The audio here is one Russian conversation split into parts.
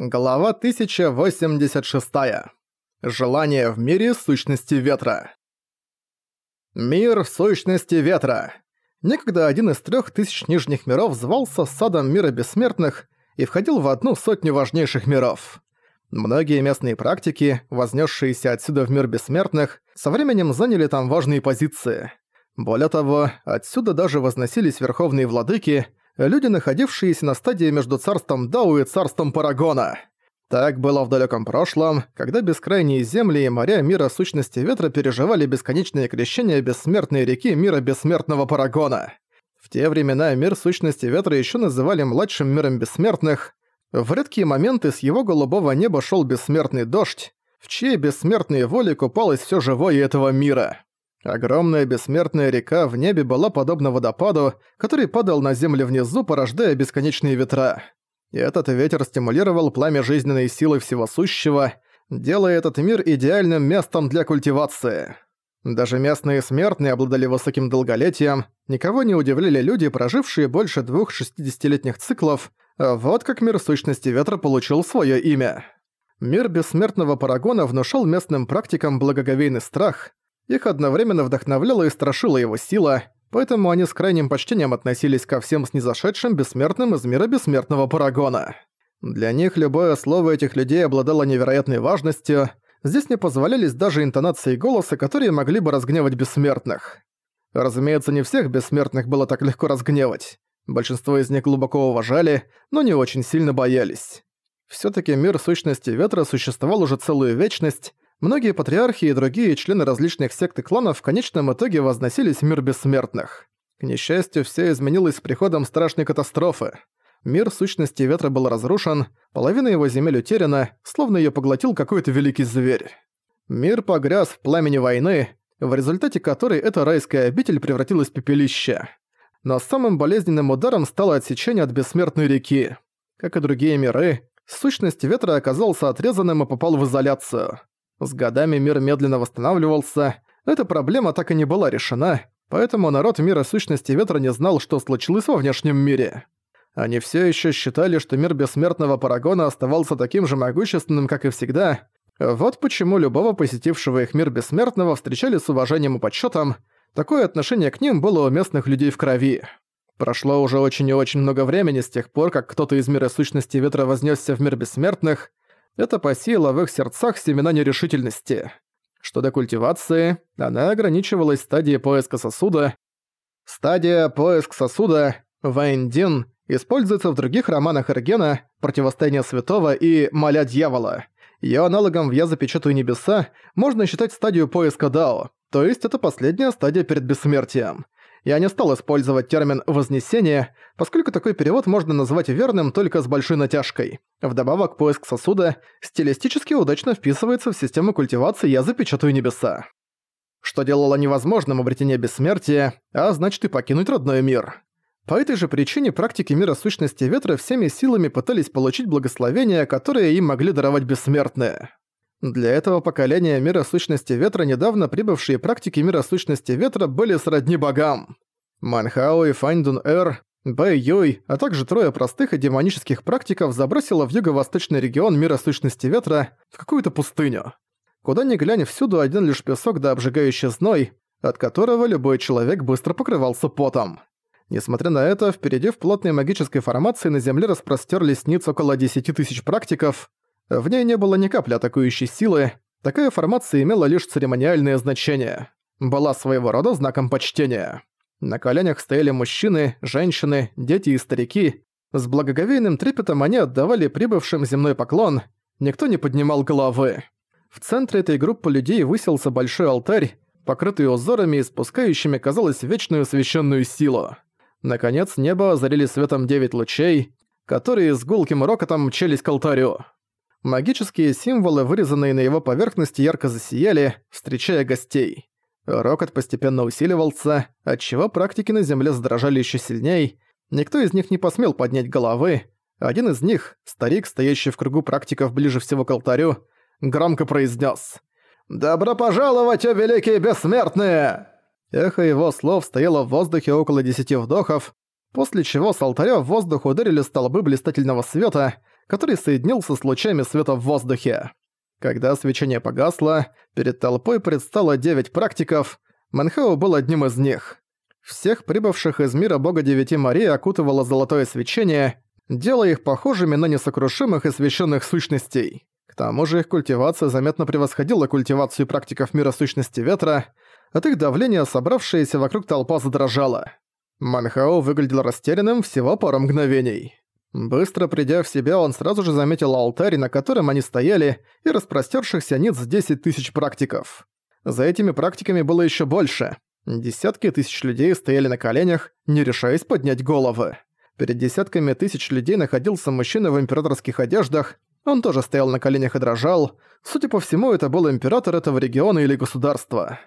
Глава 1086. Желание в мире сущности ветра. Мир сущности ветра. Некогда один из трех тысяч нижних миров звался Садом Мира Бессмертных и входил в одну сотню важнейших миров. Многие местные практики, вознесшиеся отсюда в мир бессмертных, со временем заняли там важные позиции. Более того, отсюда даже возносились верховные владыки – люди, находившиеся на стадии между царством Дау и царством Парагона. Так было в далеком прошлом, когда бескрайние земли и моря мира сущности ветра переживали бесконечное крещение бессмертной реки мира бессмертного Парагона. В те времена мир сущности ветра еще называли младшим миром бессмертных. В редкие моменты с его голубого неба шел бессмертный дождь, в чьей бессмертной воле купалось все живое этого мира. Огромная бессмертная река в небе была подобна водопаду, который падал на землю внизу, порождая бесконечные ветра. И этот ветер стимулировал пламя жизненной силы всего сущего, делая этот мир идеальным местом для культивации. Даже местные смертные обладали высоким долголетием, никого не удивляли люди, прожившие больше двух 60-летних циклов, вот как мир сущности ветра получил свое имя. Мир бессмертного парагона внушал местным практикам благоговейный страх, их одновременно вдохновляла и страшила его сила, поэтому они с крайним почтением относились ко всем снизошедшим бессмертным из мира бессмертного Парагона. Для них любое слово этих людей обладало невероятной важностью, здесь не позволялись даже интонации голоса, которые могли бы разгневать бессмертных. Разумеется, не всех бессмертных было так легко разгневать. Большинство из них глубоко уважали, но не очень сильно боялись. Всё-таки мир сущности ветра существовал уже целую вечность, Многие патриархи и другие члены различных сект и кланов в конечном итоге возносились в мир бессмертных. К несчастью, все изменилось с приходом страшной катастрофы. Мир сущности ветра был разрушен, половина его земель утеряна, словно ее поглотил какой-то великий зверь. Мир погряз в пламени войны, в результате которой эта райская обитель превратилась в пепелище. Но самым болезненным ударом стало отсечение от бессмертной реки. Как и другие миры, сущность ветра оказался отрезанным и попал в изоляцию. С годами мир медленно восстанавливался, эта проблема так и не была решена, поэтому народ мира сущности ветра не знал, что случилось во внешнем мире. Они все еще считали, что мир бессмертного Парагона оставался таким же могущественным, как и всегда. Вот почему любого посетившего их мир бессмертного встречали с уважением и почетом. Такое отношение к ним было у местных людей в крови. Прошло уже очень и очень много времени с тех пор, как кто-то из мира сущности ветра вознесся в мир бессмертных, это посеяло в их сердцах семена нерешительности. Что до культивации, она ограничивалась стадией поиска сосуда. Стадия «поиск сосуда» Вайндин используется в других романах Эргена «Противостояние святого» и «Моля дьявола». Её аналогом в «Я запечатаю небеса» можно считать стадию поиска Дао, то есть это последняя стадия перед бессмертием я не стал использовать термин «вознесение», поскольку такой перевод можно назвать верным только с большой натяжкой. Вдобавок, поиск сосуда стилистически удачно вписывается в систему культивации «я запечатаю небеса». Что делало невозможным обретение бессмертия, а значит и покинуть родной мир. По этой же причине практики мира сущности ветра всеми силами пытались получить благословения, которые им могли даровать бессмертные. Для этого поколения мира сущности ветра недавно прибывшие практики мира сущности ветра были сродни богам. Манхао и Фаньдун Эр, Бэй Юй, а также трое простых и демонических практиков забросило в юго-восточный регион мира сущности ветра в какую-то пустыню. Куда ни глянь, всюду один лишь песок да обжигающий зной, от которого любой человек быстро покрывался потом. Несмотря на это, впереди в плотной магической формации на земле распростерлись ниц около 10 тысяч практиков, в ней не было ни капли атакующей силы, такая формация имела лишь церемониальное значение. Была своего рода знаком почтения. На коленях стояли мужчины, женщины, дети и старики. С благоговейным трепетом они отдавали прибывшим земной поклон, никто не поднимал головы. В центре этой группы людей высился большой алтарь, покрытый узорами и спускающими, казалось, вечную священную силу. Наконец небо озарили светом девять лучей, которые с гулким рокотом мчались к алтарю. Магические символы, вырезанные на его поверхности, ярко засияли, встречая гостей. Рокот постепенно усиливался, отчего практики на земле задрожали еще сильней. Никто из них не посмел поднять головы. Один из них, старик, стоящий в кругу практиков ближе всего к алтарю, громко произнес: «Добро пожаловать, о великие бессмертные!» Эхо его слов стояло в воздухе около десяти вдохов, после чего с алтаря в воздух ударили столбы блистательного света, который соединился с лучами света в воздухе. Когда свечение погасло, перед толпой предстало девять практиков, Манхао был одним из них. Всех прибывших из мира бога девяти морей окутывало золотое свечение, делая их похожими на несокрушимых и священных сущностей. К тому же их культивация заметно превосходила культивацию практиков мира сущности ветра, от их давления собравшаяся вокруг толпа задрожала. Манхао выглядел растерянным всего пару мгновений. Быстро придя в себя, он сразу же заметил алтарь, на котором они стояли, и распростёршихся ниц 10 тысяч практиков. За этими практиками было ещё больше. Десятки тысяч людей стояли на коленях, не решаясь поднять головы. Перед десятками тысяч людей находился мужчина в императорских одеждах, он тоже стоял на коленях и дрожал. Судя по всему, это был император этого региона или государства.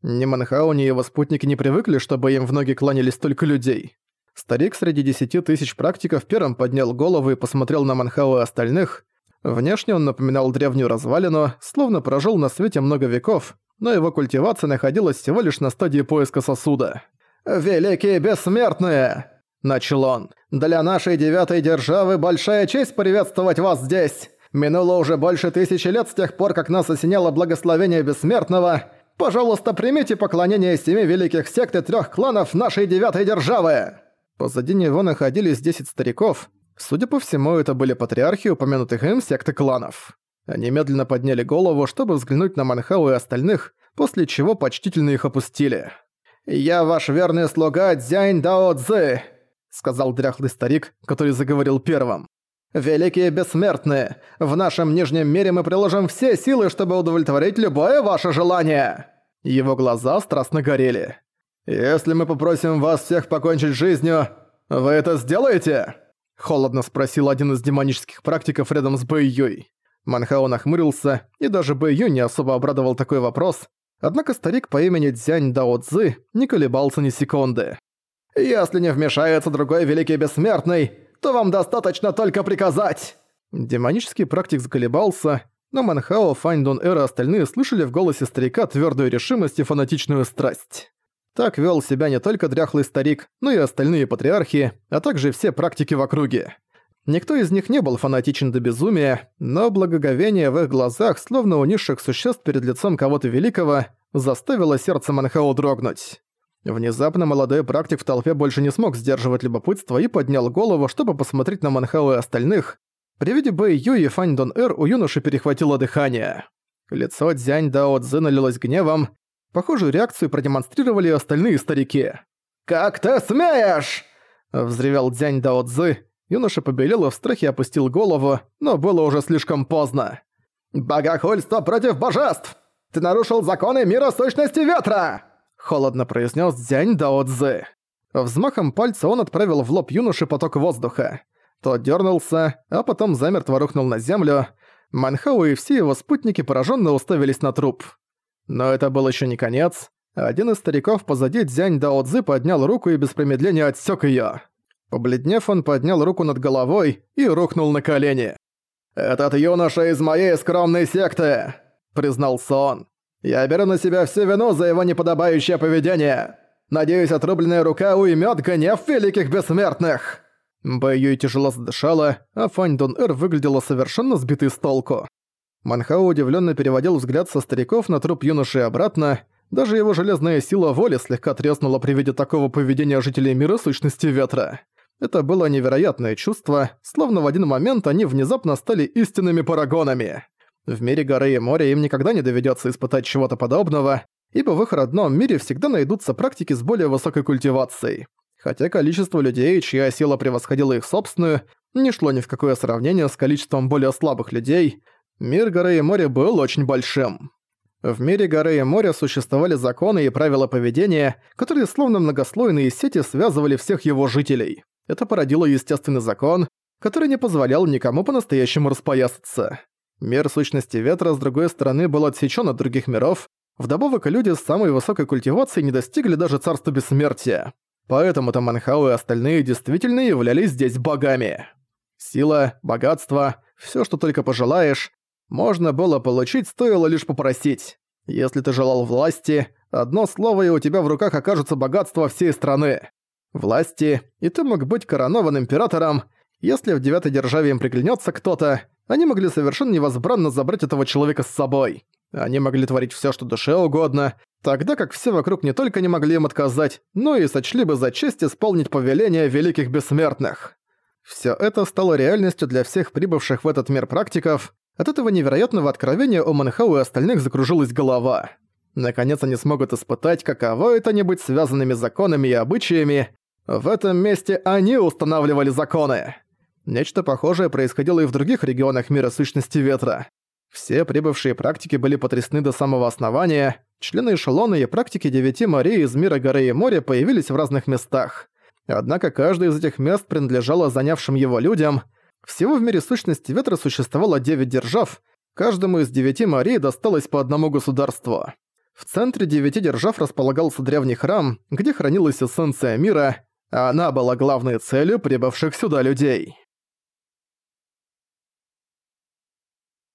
Ни Манхау, ни его спутники не привыкли, чтобы им в ноги кланялись только людей. Старик среди десяти тысяч практиков первым поднял голову и посмотрел на Манхау и остальных. Внешне он напоминал древнюю развалину, словно прожил на свете много веков, но его культивация находилась всего лишь на стадии поиска сосуда. «Великие бессмертные!» – начал он. «Для нашей девятой державы большая честь приветствовать вас здесь! Минуло уже больше тысячи лет с тех пор, как нас осеняло благословение бессмертного. Пожалуйста, примите поклонение семи великих сект и трёх кланов нашей девятой державы!» Позади него находились десять стариков. Судя по всему, это были патриархи упомянутых им секты кланов. Они медленно подняли голову, чтобы взглянуть на Манхау и остальных, после чего почтительно их опустили. «Я ваш верный слуга Дзянь Дао Цзы», — сказал дряхлый старик, который заговорил первым. «Великие бессмертные, в нашем Нижнем мире мы приложим все силы, чтобы удовлетворить любое ваше желание!» Его глаза страстно горели. «Если мы попросим вас всех покончить жизнью, вы это сделаете?» Холодно спросил один из демонических практиков рядом с Бэй. Манхао нахмурился, и даже Бэй не особо обрадовал такой вопрос, однако старик по имени Дзянь Дао Цзы не колебался ни секунды. «Если не вмешается другой великий бессмертный, то вам достаточно только приказать!» Демонический практик заколебался, но Манхао, Файндун Эр и остальные слышали в голосе старика твердую решимость и фанатичную страсть. Так вел себя не только дряхлый старик, но и остальные патриархи, а также все практики в округе. Никто из них не был фанатичен до безумия, но благоговение в их глазах, словно у низших существ перед лицом кого-то великого, заставило сердце Манхао дрогнуть. Внезапно молодой практик в толпе больше не смог сдерживать любопытство и поднял голову, чтобы посмотреть на Манхао и остальных. При виде Бэй Ю и Фань Дон Эр у юноши перехватило дыхание. Лицо Дзянь Дао Цзы налилось гневом, Похожую реакцию продемонстрировали остальные старики. «Как ты смеешь!» – взревел Дзянь Дао Цзы. Юноша побелел и в страхе опустил голову, но было уже слишком поздно. «Богохульство против божеств! Ты нарушил законы мира сущности ветра!» – холодно произнес Дзянь Дао Цзы. Взмахом пальца он отправил в лоб юноши поток воздуха. Тот дернулся, а потом замертво рухнул на землю. Манхау и все его спутники пораженно уставились на труп. Но это был еще не конец. Один из стариков позади Дзянь Дао Цзы поднял руку и без промедления отсек ее. Побледнев, он поднял руку над головой и рухнул на колени. «Этот юноша из моей скромной секты!» – признался он. «Я беру на себя всю вину за его неподобающее поведение. Надеюсь, отрубленная рука уймет гнев великих бессмертных!» Бэйюй тяжело задышала, а Фань Дон Эр выглядела совершенно сбитой с толку. Манхао удивленно переводил взгляд со стариков на труп юноши и обратно. Даже его железная сила воли слегка треснула при виде такого поведения жителей мира сущности ветра. Это было невероятное чувство, словно в один момент они внезапно стали истинными парагонами. В мире горы и моря им никогда не доведется испытать чего-то подобного, ибо в их родном мире всегда найдутся практики с более высокой культивацией. Хотя количество людей, чья сила превосходила их собственную, не шло ни в какое сравнение с количеством более слабых людей, Мир горы и моря был очень большим. В мире горы и моря существовали законы и правила поведения, которые словно многослойные сети связывали всех его жителей. Это породило естественный закон, который не позволял никому по-настоящему распоясаться. Мир сущности ветра, с другой стороны, был отсечен от других миров, вдобавок люди с самой высокой культивацией не достигли даже царства бессмертия. Поэтому Таманхау и остальные действительно являлись здесь богами. Сила, богатство, все, что только пожелаешь, можно было получить, стоило лишь попросить. Если ты желал власти, одно слово и у тебя в руках окажется богатство всей страны. Власти, и ты мог быть коронован императором, Если в девятой державе им приглянется кто-то, они могли совершенно невозбранно забрать этого человека с собой. Они могли творить все, что душе угодно, тогда как все вокруг не только не могли им отказать, но и сочли бы за честь исполнить повеление великих бессмертных. Все это стало реальностью для всех прибывших в этот мир практиков. От этого невероятного откровения у Манхау и остальных закружилась голова. Наконец они смогут испытать, каково это не быть связанными законами и обычаями. В этом месте они устанавливали законы. Нечто похожее происходило и в других регионах мира сущности ветра. Все прибывшие практики были потрясены до самого основания. Члены эшелона и практики девяти морей из мира горы и моря появились в разных местах. Однако каждое из этих мест принадлежало занявшим его людям. Всего в мире сущности ветра существовало девять держав, каждому из девяти морей досталось по одному государству. В центре девяти держав располагался древний храм, где хранилась эссенция мира, а она была главной целью прибывших сюда людей.